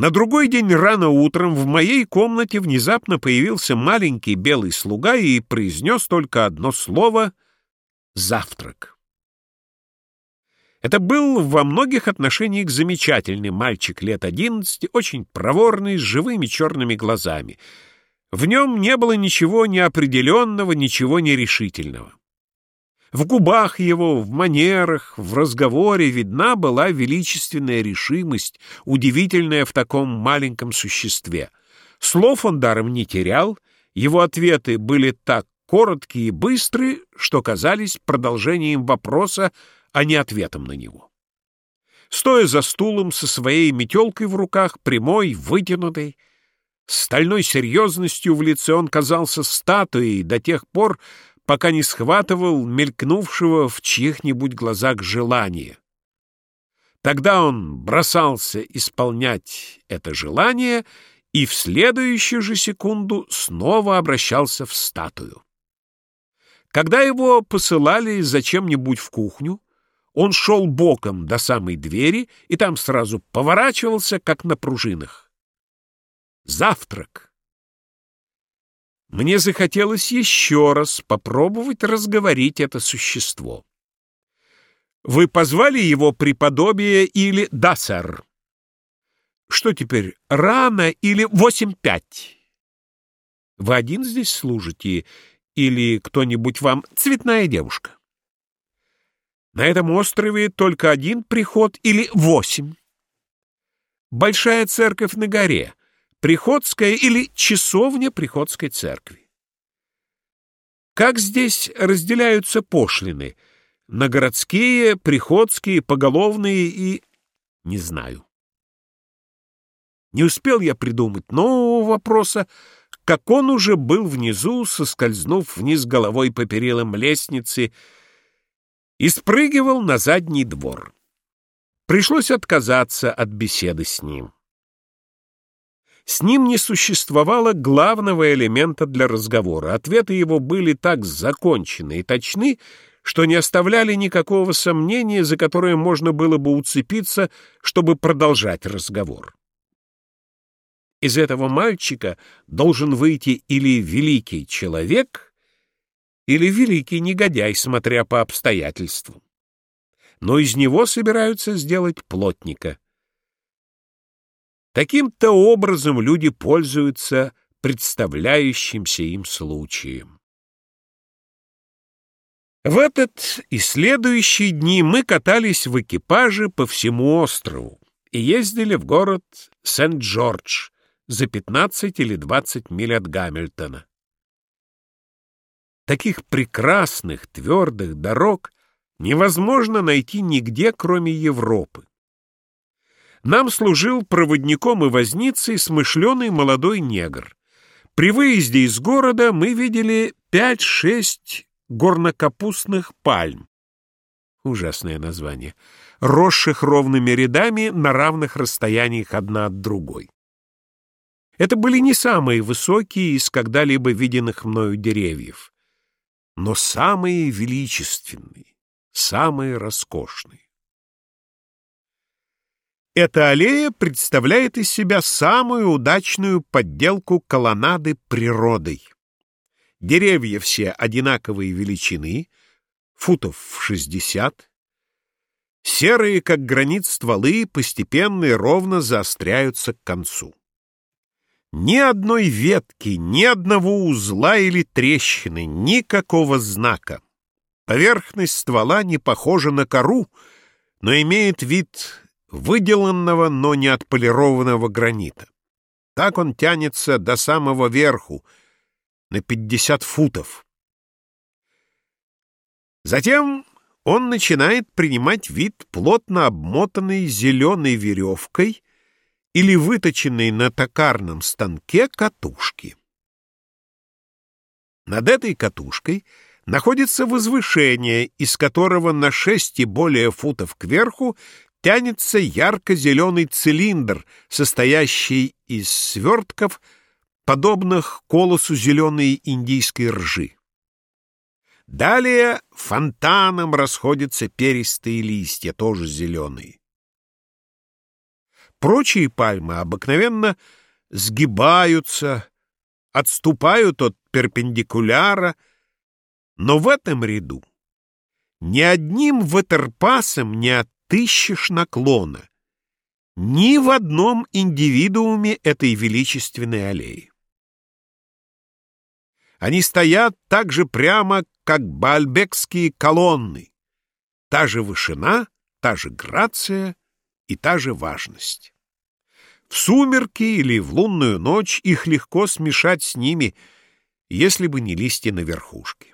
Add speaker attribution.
Speaker 1: На другой день рано утром в моей комнате внезапно появился маленький белый слуга и произнес только одно слово «завтрак». Это был во многих отношениях замечательный мальчик лет одиннадцати, очень проворный, с живыми черными глазами. В нем не было ничего неопределенного, ничего нерешительного. В губах его, в манерах, в разговоре видна была величественная решимость, удивительная в таком маленьком существе. Слов он даром не терял, его ответы были так короткие и быстрые, что казались продолжением вопроса, а не ответом на него. Стоя за стулом со своей метелкой в руках, прямой, вытянутой, стальной серьезностью в лице он казался статуей до тех пор, пока не схватывал мелькнувшего в чьих-нибудь глазах желания. Тогда он бросался исполнять это желание и в следующую же секунду снова обращался в статую. Когда его посылали зачем-нибудь в кухню, он шел боком до самой двери и там сразу поворачивался, как на пружинах. Завтрак. Мне захотелось еще раз попробовать разговорить это существо. Вы позвали его преподобие или «Да, сэр». Что теперь, рано или восемь пять? Вы один здесь служите или кто-нибудь вам цветная девушка? На этом острове только один приход или восемь? Большая церковь на горе — Приходская или часовня Приходской церкви. Как здесь разделяются пошлины? На городские, приходские, поголовные и... не знаю. Не успел я придумать нового вопроса, как он уже был внизу, соскользнув вниз головой по перилам лестницы и спрыгивал на задний двор. Пришлось отказаться от беседы с ним. С ним не существовало главного элемента для разговора. Ответы его были так закончены и точны, что не оставляли никакого сомнения, за которое можно было бы уцепиться, чтобы продолжать разговор. Из этого мальчика должен выйти или великий человек, или великий негодяй, смотря по обстоятельствам. Но из него собираются сделать плотника — Таким-то образом люди пользуются представляющимся им случаем. В этот и следующие дни мы катались в экипаже по всему острову и ездили в город Сент-Джордж за 15 или 20 миль от Гамильтона. Таких прекрасных твердых дорог невозможно найти нигде, кроме Европы нам служил проводником и возницей смышленый молодой негр. При выезде из города мы видели пять-шесть горнокапустных пальм. Ужасное название. Росших ровными рядами на равных расстояниях одна от другой. Это были не самые высокие из когда-либо виденных мною деревьев, но самые величественные, самые роскошные. Эта аллея представляет из себя самую удачную подделку колоннады природой. Деревья все одинаковой величины, футов в шестьдесят. Серые, как гранит стволы, постепенно и ровно заостряются к концу. Ни одной ветки, ни одного узла или трещины, никакого знака. Поверхность ствола не похожа на кору, но имеет вид выделанного, но не отполированного гранита. Так он тянется до самого верху, на 50 футов. Затем он начинает принимать вид плотно обмотанной зеленой веревкой или выточенной на токарном станке катушки. Над этой катушкой находится возвышение, из которого на шесть и более футов кверху тянется ярко-зеленый цилиндр, состоящий из свертков, подобных колосу зеленой индийской ржи. Далее фонтаном расходятся перистые листья, тоже зеленые. Прочие пальмы обыкновенно сгибаются, отступают от перпендикуляра, но в этом ряду ни одним ватерпасом не отыщешь наклона, ни в одном индивидууме этой величественной аллеи. Они стоят так же прямо, как бальбекские колонны. Та же вышина, та же грация и та же важность. В сумерки или в лунную ночь их легко смешать с ними, если бы не листья на верхушке.